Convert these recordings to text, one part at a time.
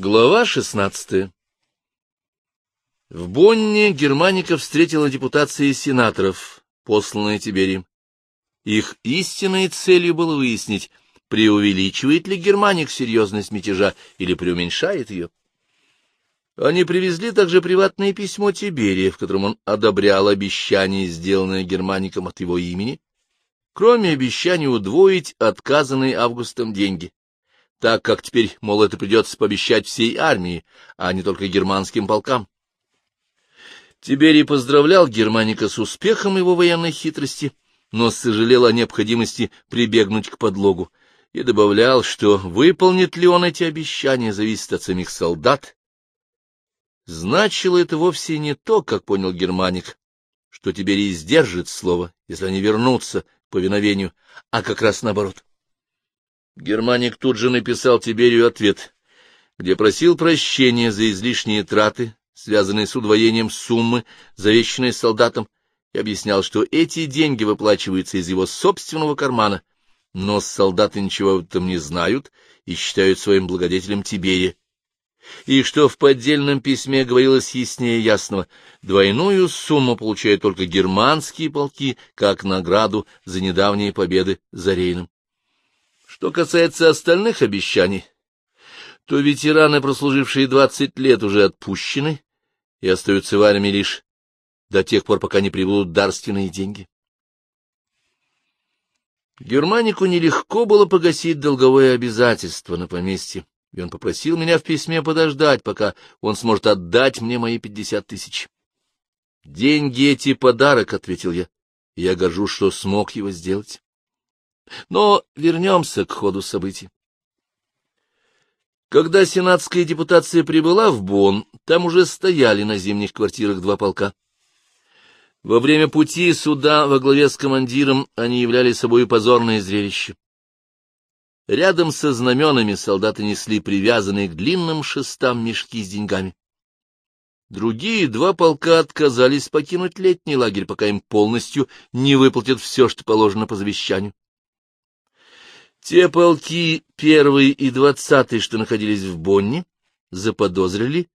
Глава шестнадцатая В Бонне Германика встретила депутации сенаторов, посланные Тиберием. Их истинной целью было выяснить, преувеличивает ли Германик серьезность мятежа или преуменьшает ее. Они привезли также приватное письмо Тиберия, в котором он одобрял обещание, сделанное Германиком от его имени, кроме обещания удвоить отказанные Августом деньги так как теперь, мол, это придется пообещать всей армии, а не только германским полкам. Тиберий поздравлял Германика с успехом его военной хитрости, но сожалел о необходимости прибегнуть к подлогу и добавлял, что выполнит ли он эти обещания, зависит от самих солдат. Значило это вовсе не то, как понял Германик, что Тиберий сдержит слово, если они вернутся к повиновению, а как раз наоборот. Германик тут же написал Тиберию ответ, где просил прощения за излишние траты, связанные с удвоением суммы, завещанной солдатам, и объяснял, что эти деньги выплачиваются из его собственного кармана, но солдаты ничего об этом не знают и считают своим благодетелем Тиберия, и что в поддельном письме говорилось яснее ясного, двойную сумму получают только германские полки как награду за недавние победы за Рейном. Что касается остальных обещаний, то ветераны, прослужившие двадцать лет, уже отпущены и остаются в армии лишь до тех пор, пока не прибудут дарственные деньги. Германику нелегко было погасить долговое обязательство на поместье, и он попросил меня в письме подождать, пока он сможет отдать мне мои пятьдесят тысяч. «Деньги эти — подарок», — ответил я, — я горжусь, что смог его сделать. Но вернемся к ходу событий. Когда сенатская депутация прибыла в Бонн, там уже стояли на зимних квартирах два полка. Во время пути суда во главе с командиром они являли собой позорное зрелище. Рядом со знаменами солдаты несли привязанные к длинным шестам мешки с деньгами. Другие два полка отказались покинуть летний лагерь, пока им полностью не выплатят все, что положено по завещанию. Те полки, первый и двадцатый, что находились в Бонне, заподозрили,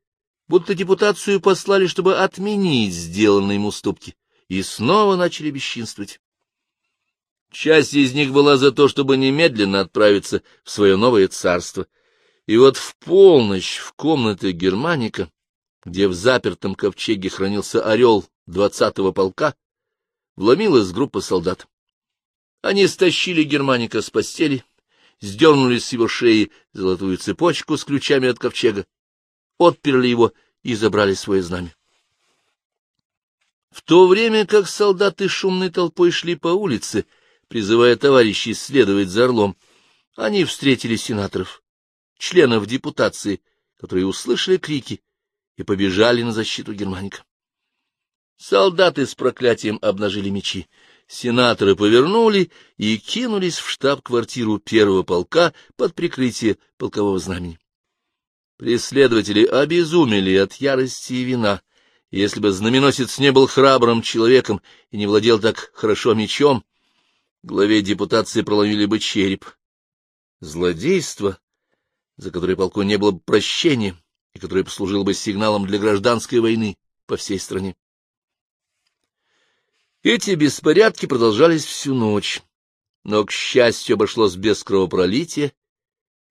будто депутацию послали, чтобы отменить сделанные им уступки, и снова начали бесчинствовать. Часть из них была за то, чтобы немедленно отправиться в свое новое царство. И вот в полночь в комнате Германика, где в запертом ковчеге хранился орел двадцатого полка, вломилась группа солдат. Они стащили Германика с постели, сдернули с его шеи золотую цепочку с ключами от ковчега, отперли его и забрали свое знамя. В то время как солдаты шумной толпой шли по улице, призывая товарищей следовать за орлом, они встретили сенаторов, членов депутации, которые услышали крики и побежали на защиту Германика. Солдаты с проклятием обнажили мечи. Сенаторы повернули и кинулись в штаб-квартиру первого полка под прикрытие полкового знамени. Преследователи обезумели от ярости и вина. Если бы знаменосец не был храбрым человеком и не владел так хорошо мечом, главе депутации проломили бы череп. Злодейство, за которое полку не было бы прощения, и которое послужило бы сигналом для гражданской войны по всей стране. Эти беспорядки продолжались всю ночь, но, к счастью, обошлось без кровопролития,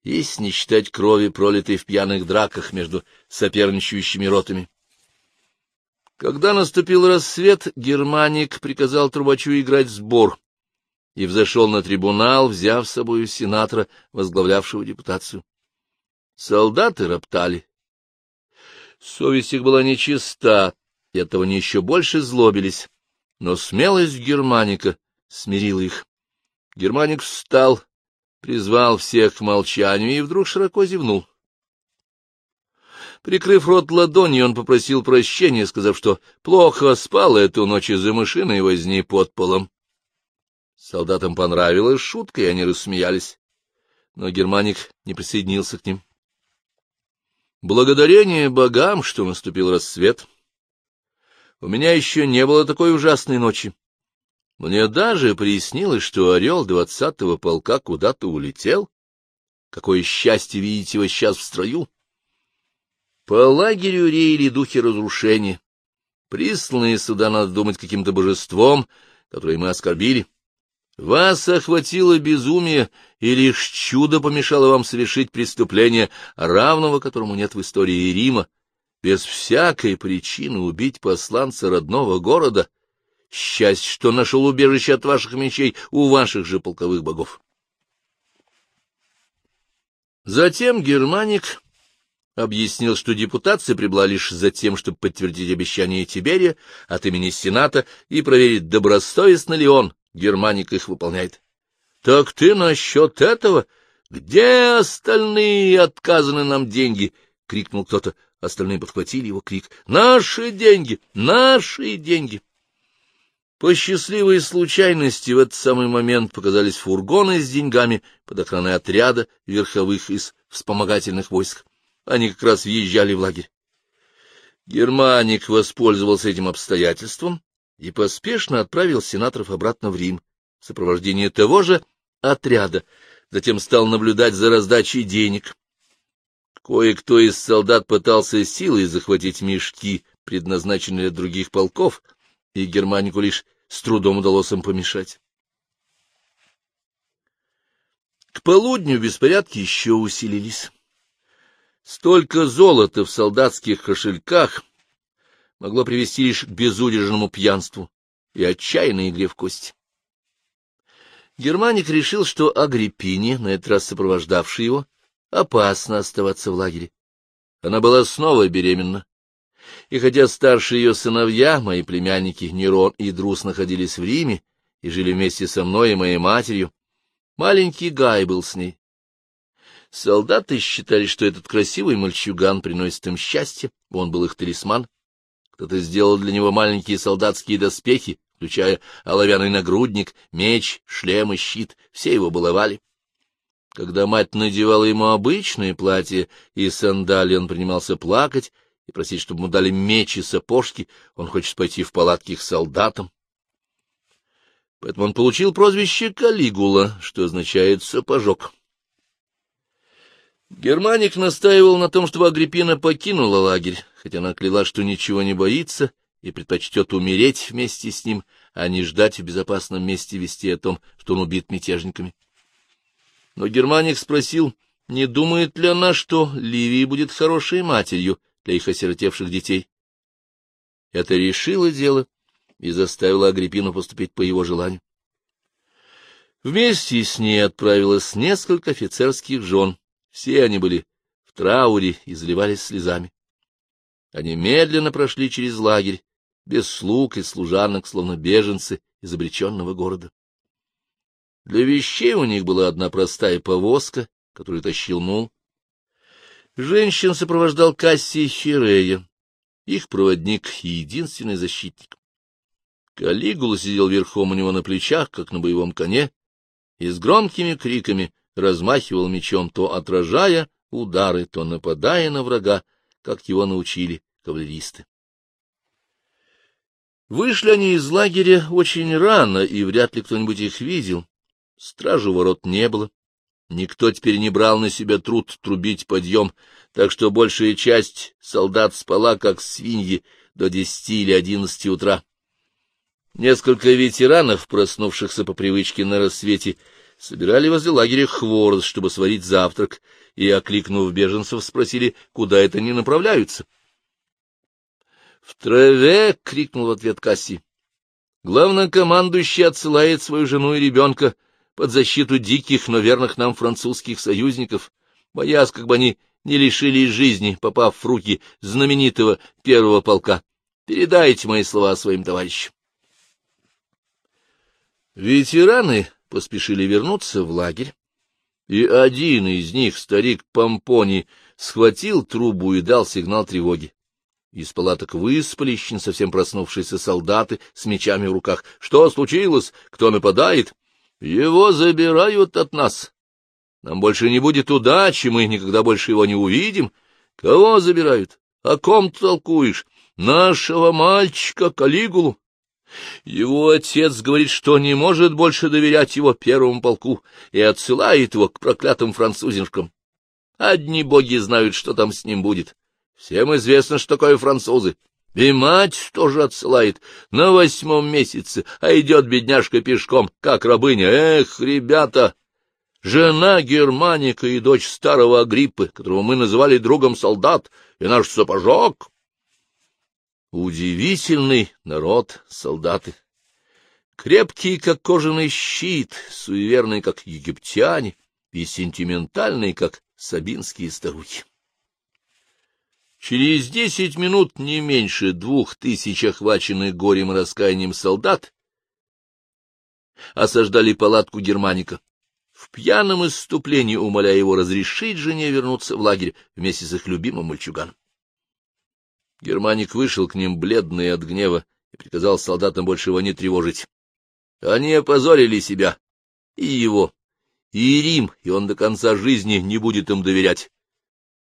если не считать крови, пролитой в пьяных драках между соперничающими ротами. Когда наступил рассвет, Германик приказал трубачу играть сбор и взошел на трибунал, взяв с собою сенатора, возглавлявшего депутацию. Солдаты роптали. Совесть их была нечиста, и оттого они еще больше злобились. Но смелость Германика смирила их. Германик встал, призвал всех к молчанию и вдруг широко зевнул. Прикрыв рот ладонью, он попросил прощения, сказав, что плохо спал эту ночь из-за мышиной возни под полом. Солдатам понравилась шутка, и они рассмеялись. Но Германик не присоединился к ним. Благодарение богам, что наступил рассвет, у меня еще не было такой ужасной ночи. Мне даже приснилось, что орел двадцатого полка куда-то улетел. Какое счастье видеть его сейчас в строю! По лагерю реяли духи разрушения, присланные сюда, надо думать, каким-то божеством, которое мы оскорбили. Вас охватило безумие, и лишь чудо помешало вам совершить преступление, равного которому нет в истории Рима, без всякой причины убить посланца родного города. Счастье, что нашел убежище от ваших мечей у ваших же полковых богов. Затем Германик объяснил, что депутация прибыла лишь за тем, чтобы подтвердить обещание Тиберия от имени Сената и проверить, добросовестно ли он, Германик, их выполняет. — Так ты насчет этого? Где остальные отказаны нам деньги? — крикнул кто-то. Остальные подхватили его крик. — Наши деньги! Наши деньги! По счастливой случайности в этот самый момент показались фургоны с деньгами под охраной отряда верховых из вспомогательных войск. Они как раз въезжали в лагерь. Германик воспользовался этим обстоятельством и поспешно отправил сенаторов обратно в Рим в сопровождении того же отряда, затем стал наблюдать за раздачей денег. Кое-кто из солдат пытался силой захватить мешки, предназначенные для других полков, и Германику лишь с трудом удалось им помешать. К полудню беспорядки еще усилились. Столько золота в солдатских кошельках могло привести лишь к безудержному пьянству и отчаянной игре в кости. Германик решил, что Агриппине, на этот раз сопровождавший его, опасно оставаться в лагере. Она была снова беременна. И хотя старшие ее сыновья, мои племянники Нерон и Друс, находились в Риме и жили вместе со мной и моей матерью, маленький Гай был с ней. Солдаты считали, что этот красивый мальчуган приносит им счастье, он был их талисман. Кто-то сделал для него маленькие солдатские доспехи, включая оловянный нагрудник, меч, шлем и щит, все его баловали. Когда мать надевала ему обычное платье и сандали, он принимался плакать и просить, чтобы ему дали меч и сапожки, он хочет пойти в палатки к солдатам. Поэтому он получил прозвище Калигула, что означает «сапожок». Германик настаивал на том, чтобы Агриппина покинула лагерь, хотя она кляла, что ничего не боится и предпочтет умереть вместе с ним, а не ждать в безопасном месте вести о том, что он убит мятежниками. Но Германик спросил, не думает ли она, что Ливия будет хорошей матерью для их осиротевших детей. Это решило дело и заставило Агриппину поступить по его желанию. Вместе с ней отправилось несколько офицерских жен. Все они были в трауре и заливались слезами. Они медленно прошли через лагерь, без слуг и служанок, словно беженцы из обреченного города. Для вещей у них была одна простая повозка, которую тащил мул. Женщин сопровождал Кассий Хирея, их проводник и единственный защитник. Калигула сидел верхом у него на плечах, как на боевом коне, и с громкими криками размахивал мечом, то отражая удары, то нападая на врага, как его научили кавалеристы. Вышли они из лагеря очень рано, и вряд ли кто-нибудь их видел. Стражи ворот не было. Никто теперь не брал на себя труд трубить подъем, так что большая часть солдат спала, как свиньи, до десяти или одиннадцати утра. Несколько ветеранов, проснувшихся по привычке на рассвете, собирали возле лагеря хворост, чтобы сварить завтрак, и, окликнув беженцев, спросили, куда это они направляются. — В траве! — крикнул в ответ Касси. — Главнокомандующий отсылает свою жену и ребенка под защиту диких, но верных нам французских союзников, боясь, как бы они не лишились жизни, попав в руки знаменитого первого полка. Передайте мои слова своим товарищам. Ветераны поспешили вернуться в лагерь, и один из них, старик Помпони, схватил трубу и дал сигнал тревоги. Из палаток выспали еще совсем проснувшиеся солдаты с мечами в руках. Что случилось? Кто нападает? Его забирают от нас. Нам больше не будет удачи, мы никогда больше его не увидим. Кого забирают? О ком толкуешь? Нашего мальчика Калигулу? Его отец говорит, что не может больше доверять его первому полку и отсылает его к проклятым французинкам. Одни боги знают, что там с ним будет. Всем известно, что такое французы. И мать тоже отсылает на восьмом месяце, а идет бедняжка пешком, как рабыня. Эх, ребята! Жена Германика и дочь старого Агриппы, которого мы называли другом солдат, и наш сапожок. Удивительный народ солдаты. Крепкий, как кожаный щит, суеверный, как египтяне, и сентиментальный, как сабинские старухи. Через десять минут не меньше двух тысяч охваченных горем и раскаянием солдат осаждали палатку Германика, в пьяном исступлении умоляя его разрешить жене вернуться в лагерь вместе с их любимым мальчуганом. Германик вышел к ним, бледный от гнева, и приказал солдатам больше его не тревожить. Они опозорили себя, и его, и Рим, и он до конца жизни не будет им доверять.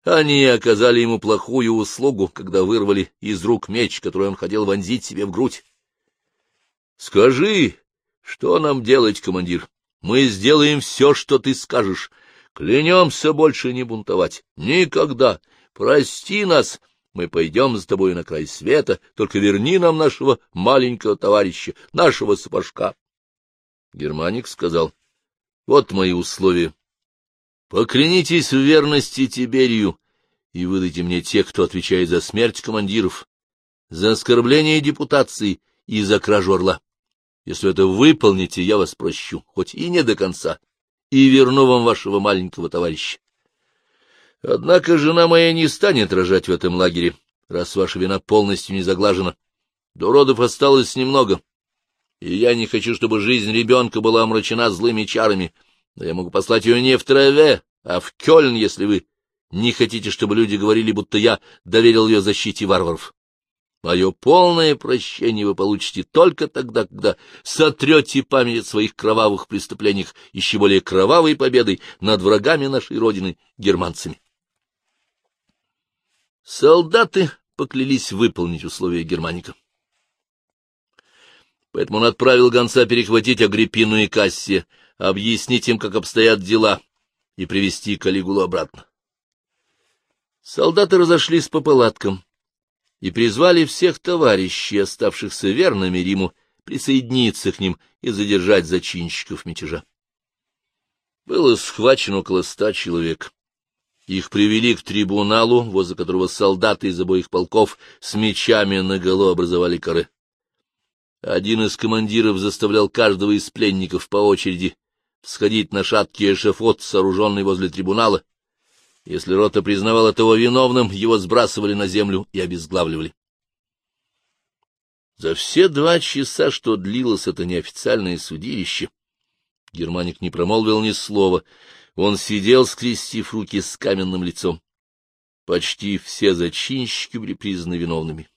Они оказали ему плохую услугу, когда вырвали из рук меч, который он хотел вонзить себе в грудь. — Скажи, что нам делать, командир? Мы сделаем все, что ты скажешь. Клянемся больше не бунтовать. Никогда. Прости нас. Мы пойдем с тобой на край света, только верни нам нашего маленького товарища, нашего сапожка. Германик сказал, — Вот мои условия. Поклянитесь в верности Тиберию и выдайте мне тех, кто отвечает за смерть командиров, за оскорбление депутации и за кражу орла. Если это выполните, я вас прощу, хоть и не до конца, и верну вам вашего маленького товарища. Однако жена моя не станет рожать в этом лагере, раз ваша вина полностью не заглажена. До родов осталось немного, и я не хочу, чтобы жизнь ребенка была омрачена злыми чарами, — но я могу послать ее не в Траве, а в Кёльн, если вы не хотите, чтобы люди говорили, будто я доверил ее защите варваров. Мое полное прощение вы получите только тогда, когда сотрете память о своих кровавых преступлениях, еще более кровавой победой над врагами нашей Родины, германцами. Солдаты поклялись выполнить условия Германика. Поэтому он отправил гонца перехватить Агриппину и Кассия, объяснить им, как обстоят дела, и привести Калигулу обратно. Солдаты разошлись по палаткам и призвали всех товарищей, оставшихся верными Риму, присоединиться к ним и задержать зачинщиков мятежа. Было схвачено около ста человек. Их привели к трибуналу, возле которого солдаты из обоих полков с мечами наголо образовали коры. Один из командиров заставлял каждого из пленников по очереди сходить на шаткий эшефот, сооруженный возле трибунала. Если рота признавала того виновным, его сбрасывали на землю и обезглавливали. За все два часа, что длилось это неофициальное судилище, Германик не промолвил ни слова. Он сидел, скрестив руки с каменным лицом. Почти все зачинщики были признаны виновными.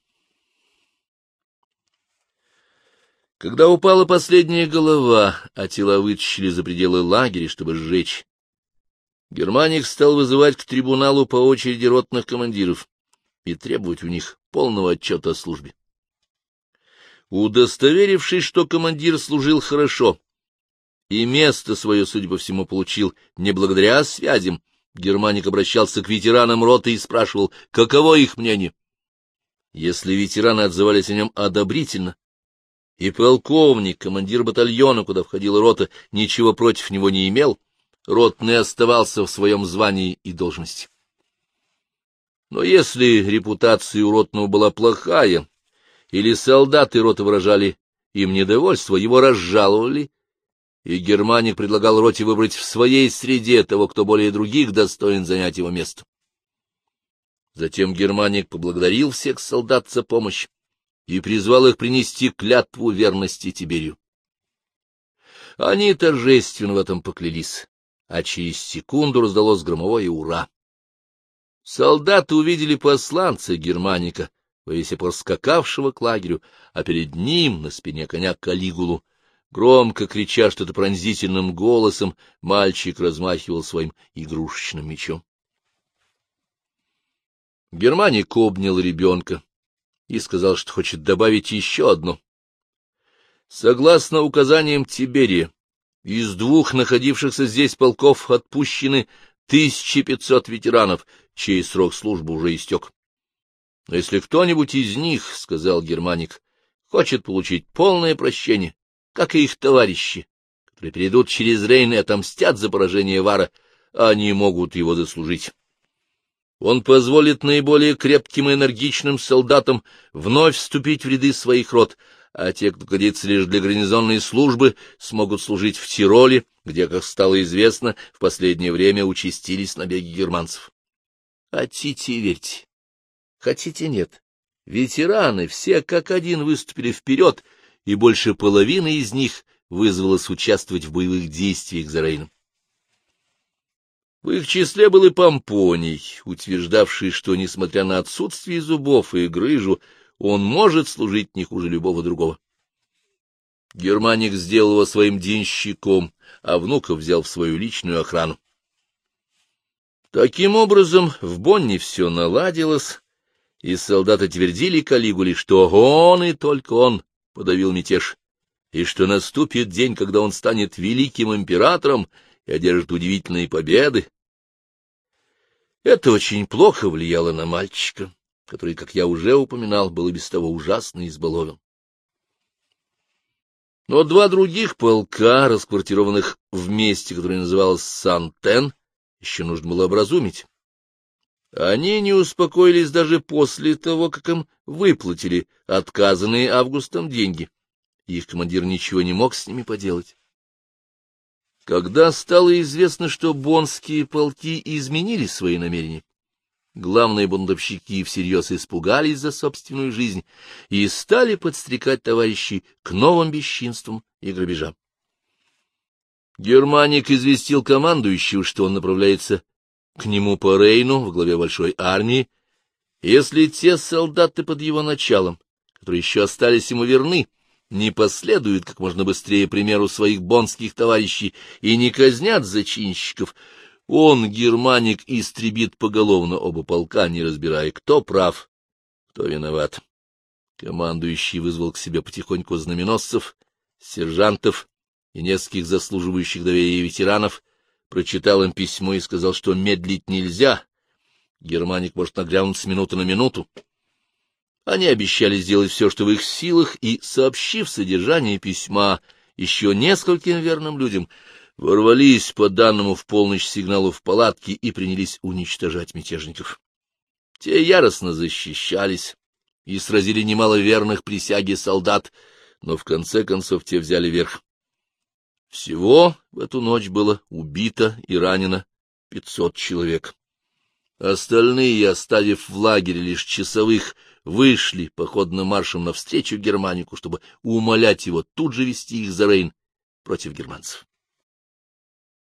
Когда упала последняя голова, а тела вытащили за пределы лагеря, чтобы сжечь, Германик стал вызывать к трибуналу по очереди ротных командиров и требовать у них полного отчета о службе. Удостоверившись, что командир служил хорошо и место свое, судя по всему, получил не благодаря связям, Германик обращался к ветеранам роты и спрашивал, каково их мнение. Если ветераны отзывались о нем одобрительно, и полковник, командир батальона, куда входила рота, ничего против него не имел, ротный оставался в своем звании и должности. Но если репутация у ротного была плохая, или солдаты роты выражали им недовольство, его разжаловали, и Германик предлагал роте выбрать в своей среде того, кто более других достоин занять его место. Затем Германик поблагодарил всех солдат за помощь, и призвал их принести клятву верности Тиберию. Они торжественно в этом поклялись, а через секунду раздалось громовое «Ура!». Солдаты увидели посланца Германика, во весь опор скакавшего к лагерю, а перед ним на спине коня Калигулу. Громко крича что-то пронзительным голосом, мальчик размахивал своим игрушечным мечом. Германик обнял ребенка, и сказал, что хочет добавить еще одно. Согласно указаниям Тиберия, из двух находившихся здесь полков отпущены 1500 ветеранов, чей срок службы уже истек. Но если кто-нибудь из них, — сказал Германик, — хочет получить полное прощение, как и их товарищи, которые перейдут через Рейн и отомстят за поражение Вара, они могут его заслужить. Он позволит наиболее крепким и энергичным солдатам вновь вступить в ряды своих рот, а те, кто годится лишь для гарнизонной службы, смогут служить в Тироле, где, как стало известно, в последнее время участились набеги германцев. Хотите верьте, хотите нет. Ветераны все как один выступили вперед, и больше половины из них вызвалось участвовать в боевых действиях за Рейном. В их числе был и Помпоний, утверждавший, что, несмотря на отсутствие зубов и грыжу, он может служить не хуже любого другого. Германик сделал его своим денщиком, а внука взял в свою личную охрану. Таким образом, в Бонне все наладилось, и солдаты твердили Калигуле, что он и только он подавил мятеж, и что наступит день, когда он станет великим императором и одержит удивительные победы. Это очень плохо влияло на мальчика, который, как я уже упоминал, был и без того ужасно избалован. Но два других полка, расквартированных в месте, которое называлось Сантен, еще нужно было образумить. Они не успокоились даже после того, как им выплатили отказанные Августом деньги. Их командир ничего не мог с ними поделать. Когда стало известно, что бонские полки изменили свои намерения, главные бунтовщики всерьез испугались за собственную жизнь и стали подстрекать товарищей к новым бесчинствам и грабежам. Германик известил командующего, что он направляется к нему по Рейну в главе большой армии, если те солдаты под его началом, которые еще остались ему верны, не последуют как можно быстрее примеру своих бонских товарищей и не казнят зачинщиков, он, германик, истребит поголовно оба полка, не разбирая, кто прав, кто виноват. Командующий вызвал к себе потихоньку знаменосцев, сержантов и нескольких заслуживающих доверия ветеранов, прочитал им письмо и сказал, что медлить нельзя, германик может нагрянуть с минуты на минуту. Они обещали сделать все, что в их силах, и, сообщив содержание письма еще нескольким верным людям, ворвались по данному в полночь сигналу в палатки и принялись уничтожать мятежников. Те яростно защищались и сразили немало верных присяги солдат, но в конце концов те взяли верх. Всего в эту ночь было убито и ранено пятьсот человек. Остальные, оставив в лагере лишь часовых, вышли походным маршем навстречу Германику, чтобы умолять его тут же вести их за Рейн против германцев.